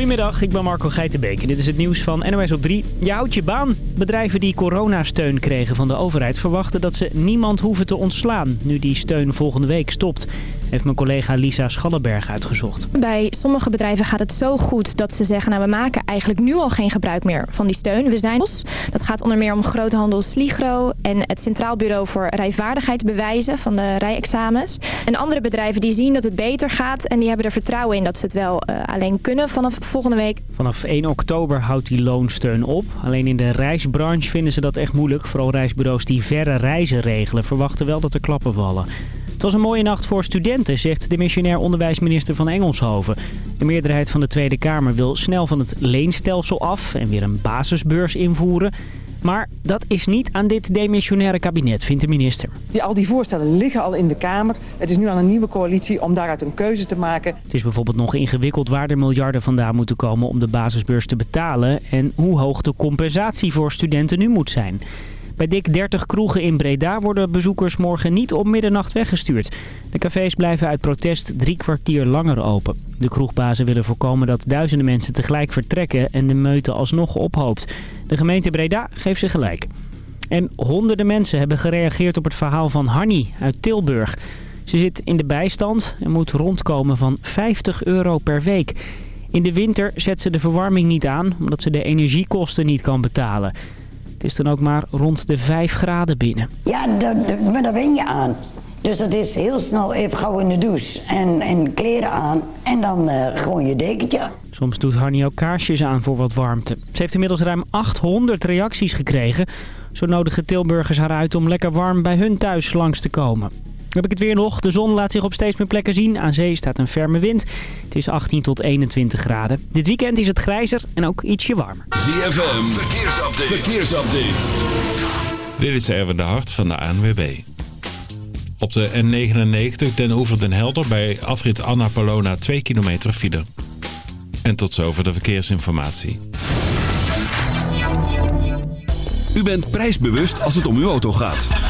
Goedemiddag, ik ben Marco Geitenbeek en dit is het nieuws van NOS op 3. Je houdt je baan. Bedrijven die coronasteun kregen van de overheid verwachten dat ze niemand hoeven te ontslaan... nu die steun volgende week stopt heeft mijn collega Lisa Schallenberg uitgezocht. Bij sommige bedrijven gaat het zo goed dat ze zeggen... nou, we maken eigenlijk nu al geen gebruik meer van die steun. We zijn los. Dat gaat onder meer om groothandel Sligro... en het Centraal Bureau voor Rijvaardigheidsbewijzen van de rijexamens. En andere bedrijven die zien dat het beter gaat... en die hebben er vertrouwen in dat ze het wel uh, alleen kunnen vanaf volgende week. Vanaf 1 oktober houdt die loonsteun op. Alleen in de reisbranche vinden ze dat echt moeilijk. Vooral reisbureaus die verre reizen regelen verwachten wel dat er klappen vallen. Het was een mooie nacht voor studenten, zegt de missionair onderwijsminister van Engelshoven. De meerderheid van de Tweede Kamer wil snel van het leenstelsel af en weer een basisbeurs invoeren. Maar dat is niet aan dit demissionaire kabinet, vindt de minister. Die, al die voorstellen liggen al in de Kamer. Het is nu aan een nieuwe coalitie om daaruit een keuze te maken. Het is bijvoorbeeld nog ingewikkeld waar er miljarden vandaan moeten komen om de basisbeurs te betalen... en hoe hoog de compensatie voor studenten nu moet zijn. Bij dik 30 kroegen in Breda worden bezoekers morgen niet op middernacht weggestuurd. De cafés blijven uit protest drie kwartier langer open. De kroegbazen willen voorkomen dat duizenden mensen tegelijk vertrekken en de meute alsnog ophoopt. De gemeente Breda geeft ze gelijk. En honderden mensen hebben gereageerd op het verhaal van Hanny uit Tilburg. Ze zit in de bijstand en moet rondkomen van 50 euro per week. In de winter zet ze de verwarming niet aan omdat ze de energiekosten niet kan betalen. Het is dan ook maar rond de 5 graden binnen. Ja, maar daar ben je aan. Dus dat is heel snel even gauw in de douche en, en kleren aan en dan uh, gewoon je dekentje. Soms doet Harnie ook kaarsjes aan voor wat warmte. Ze heeft inmiddels ruim 800 reacties gekregen. Zo nodigen Tilburgers haar uit om lekker warm bij hun thuis langs te komen heb ik het weer nog. De zon laat zich op steeds meer plekken zien. Aan zee staat een ferme wind. Het is 18 tot 21 graden. Dit weekend is het grijzer en ook ietsje warmer. ZFM, verkeersupdate. verkeersupdate. Dit is Erwin de Hart van de ANWB. Op de N99 Den Oever den Helder bij afrit Anna Palona 2 kilometer file. En tot zover de verkeersinformatie. U bent prijsbewust als het om uw auto gaat.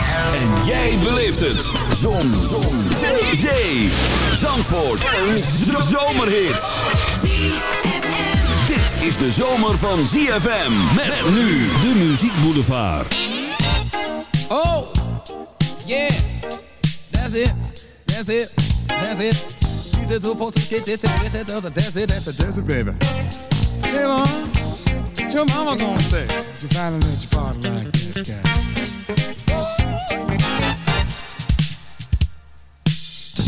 En jij beleeft het. Zon. Zon. Zee. Zee. Zandvoort. Een zomerhit. Dit is de zomer van ZFM. Met nu de Muziek Boulevard. Oh. Yeah. That's it. That's it. That's it. That's it, that's it, that's it, baby. Hey, mom. What your mama gonna say? If you finally let your party like this guy.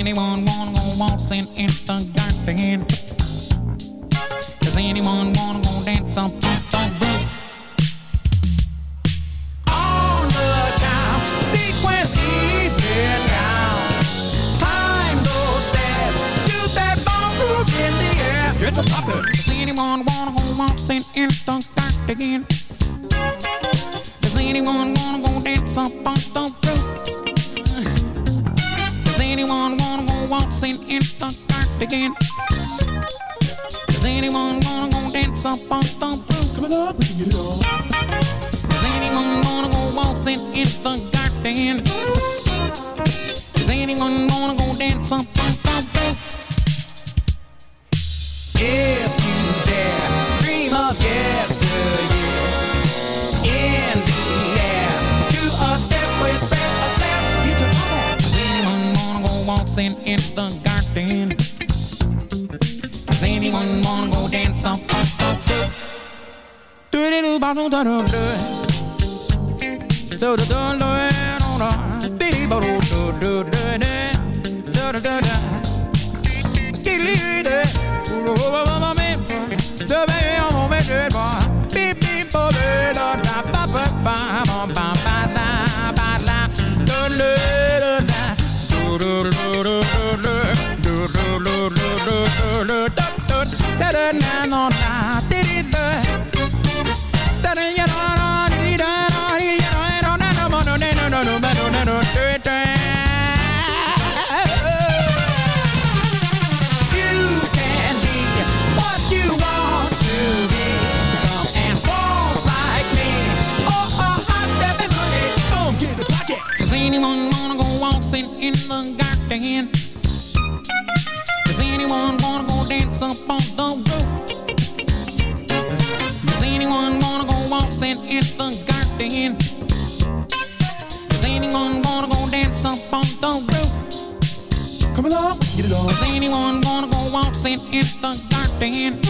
Anyone wanna go waltzing in the garden? Does anyone wanna go dance up on the roof? On the time, sequence even down. Climb those stairs, do that ballroom in the air. Get to poppin'. Does anyone wanna go waltzing in the garden? Does anyone in the garden? Does anyone wanna go dance up on the roof? Coming up, we can get it on. Does anyone wanna go waltzing in the garden? Does anyone wanna go dance up on the roof? If you dare, dream of yesteryear. In the air, do a step with Fred Astaire. Get your top. Does anyone wanna go waltzing in the garden? understand. Does anyone wanna go dance on? Do do do ba do do do do. So do do do do do. Dee ba do do do do do. Do do do do. Skidly do. na dancing in the garden.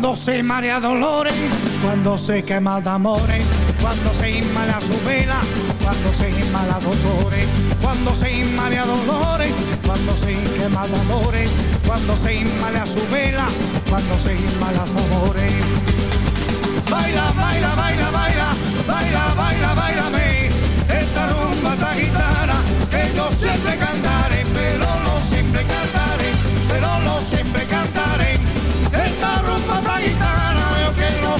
Cuando se marea dolores, cuando se quema de amores, cuando se inmala su vela, cuando se inmala dolores, cuando se inmala dolores, cuando se quema de amores, cuando se inmala su vela, cuando se inmala su amores. Baila, baila, baila, baila, baila, baila, bailame, esta rumba esta gitana que yo siempre cantaré, pero no siempre cantaré, pero no siempre cantaré.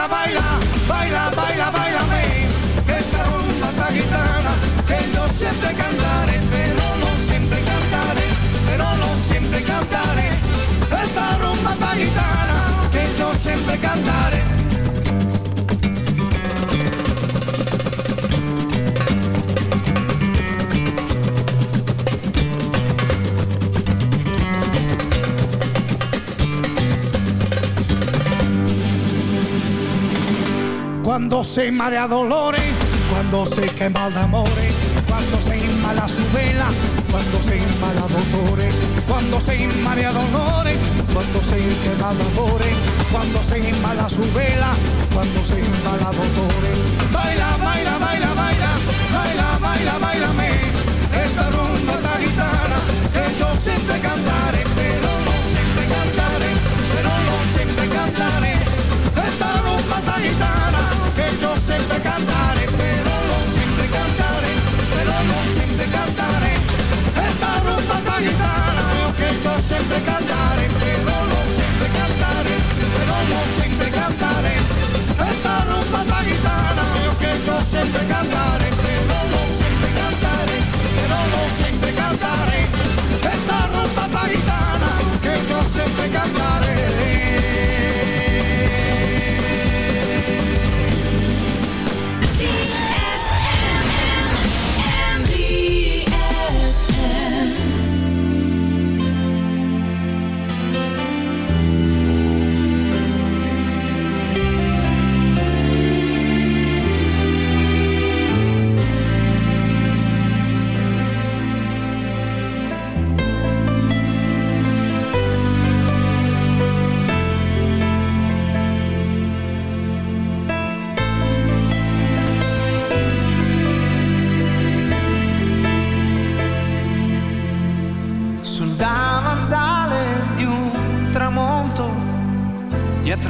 Baila, baila, Se marea dolores, cuando se quema de amores, cuando se inmala su vela, cuando se inmala dolores, cuando se inmala dolores, cuando se quema de amores, cuando se inmala su vela, cuando se inmala dolores. Baila, baila, baila, baila, baila, baila, bailame, esta rumba esta que yo siempre cantaré, pero no siempre cantaré, pero no siempre cantaré. Esta rumba esta gitana sempre cantare, però non sempre cantare, però non sempre cantare. E parlo tanta chitarra, io che yo sempre cantare, però non sempre cantare, però non sempre cantare. Esta rumba tanta chitarra, io che so sempre cantare, però non sempre cantare, però non sempre cantare. E parlo tanta chitarra, che so sempre cantare.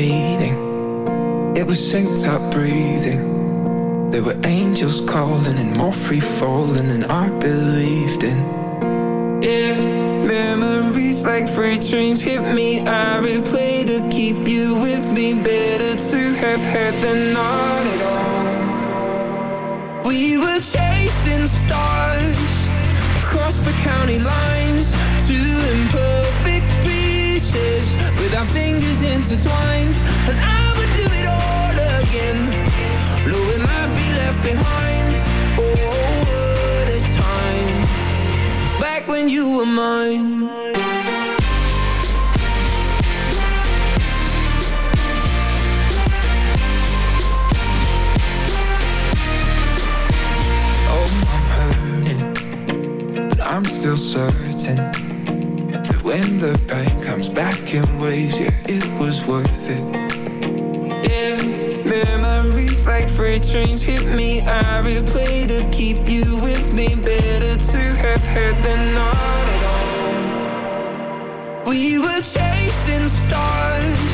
Meeting, it was synced up breathing. There were angels calling and more free falling than I believed in. Yeah, memories like freight trains hit me. I replay to keep you with me. Better to have had than not at all. We were chasing stars across the county lines, two imperfect pieces with our fingers intertwined. And I would do it all again, knowing I'd be left behind. Oh, what a time back when you were mine. Oh, I'm hurting, but I'm still certain when the pain comes back in waves, yeah, it was worth it. Yeah, memories like freight trains hit me. I replay to keep you with me. Better to have had than not at all. We were chasing stars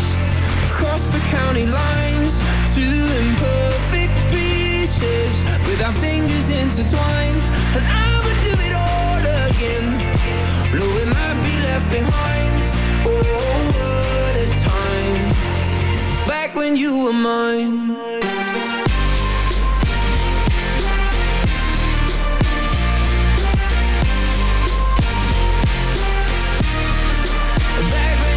across the county lines, two imperfect pieces with our fingers intertwined. And I would do it all again, be left behind. Oh, what a time back when you were mine. Back when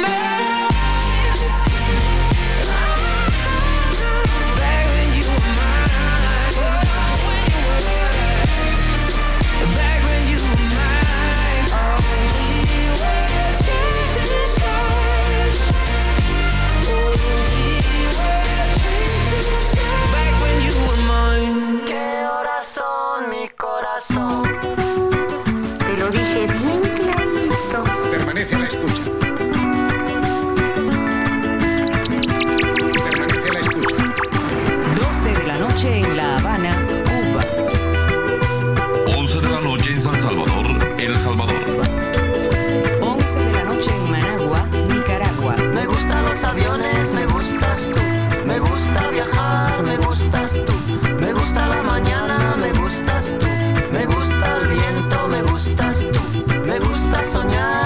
Salvador. 11 de la noche en Managua, Nicaragua. Me gustan los aviones, me gustas tú. Me gusta viajar, me gustas tú. Me gusta la mañana, me gustas tú. Me gusta el viento, me gustas tú. Me gusta soñar,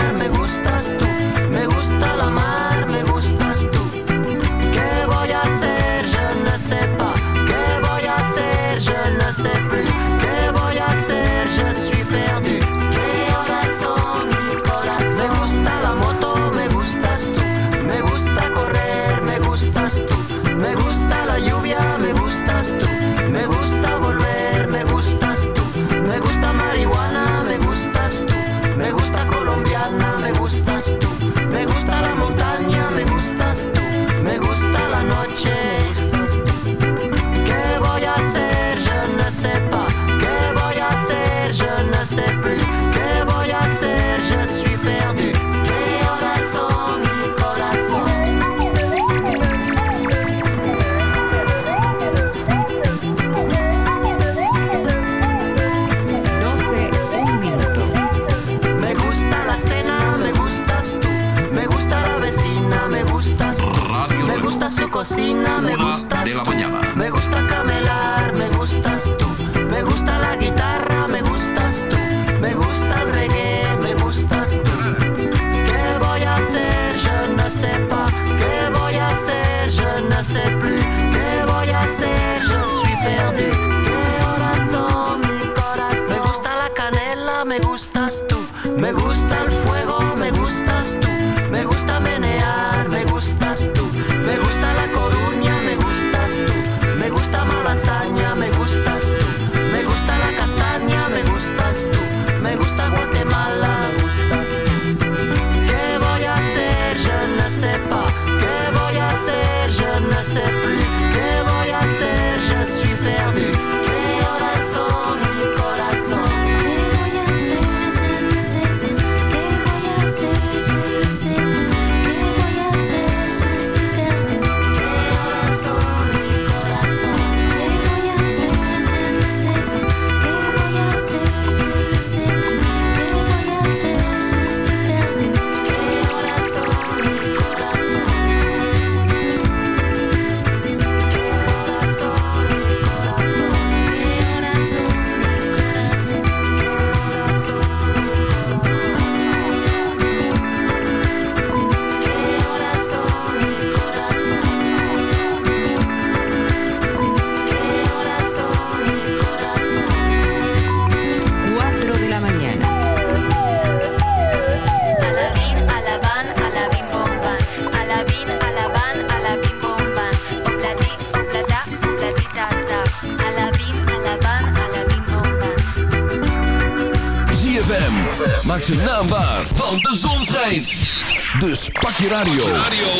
radio.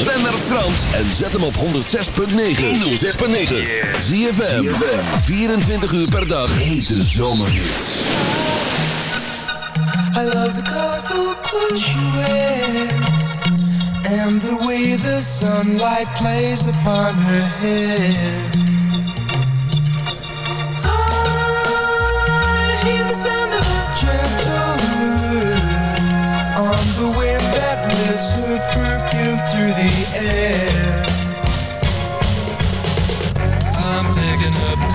Ben naar Frans en zet hem op 106.9. 106.9. ZFM. 24 uur per dag. Hete zomerhits. I love the colorful clothes you wear And the way the sunlight plays upon her hair through the air. I'm picking up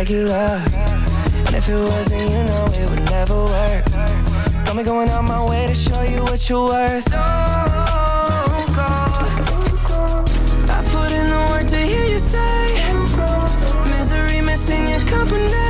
Regular. And if it wasn't, you know it would never work. Got me going out my way to show you what you're worth. Don't go. I put in the work to hear you say Misery missing your company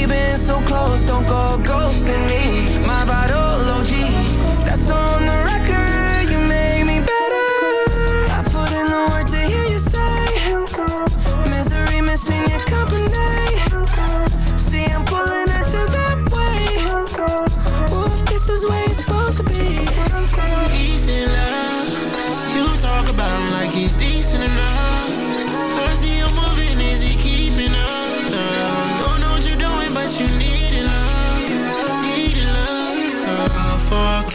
We've been so close, don't go ghosting me. My body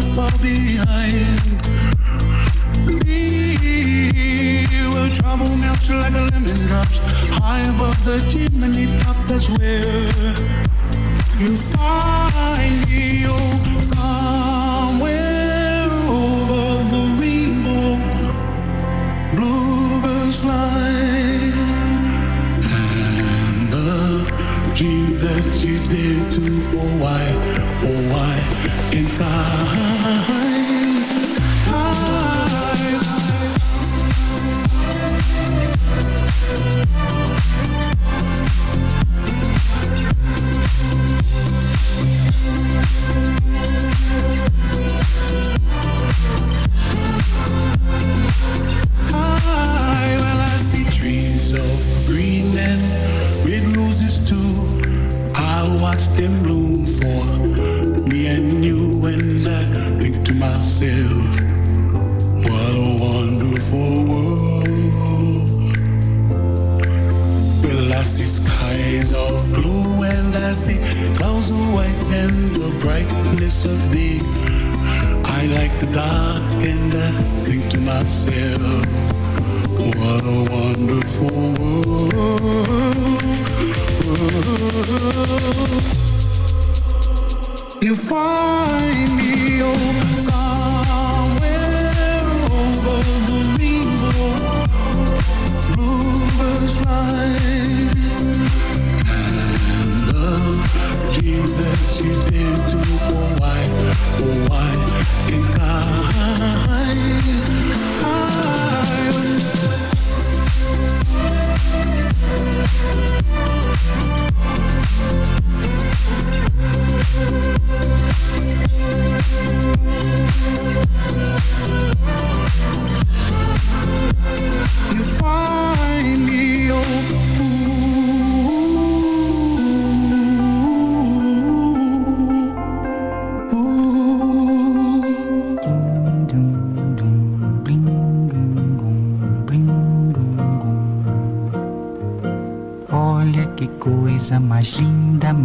far, far behind. Me, where trouble melts like a lemon drops high above the chimney top. That's where you find me. Oh, somewhere over the rainbow, bluebirds fly, and the dream that you did to, oh, why? Oh, why in time?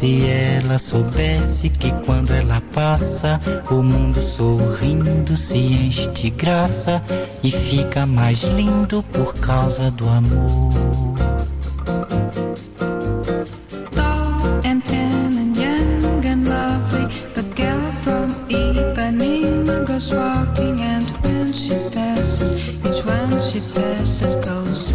Se ela soubesse que quando ela passa, o mundo sorrindo se enche de graça e fica mais lindo por causa do amor. Tall and tan and young and lovely, the girl from Ipanema goes walking, and when she passes, each one she passes goes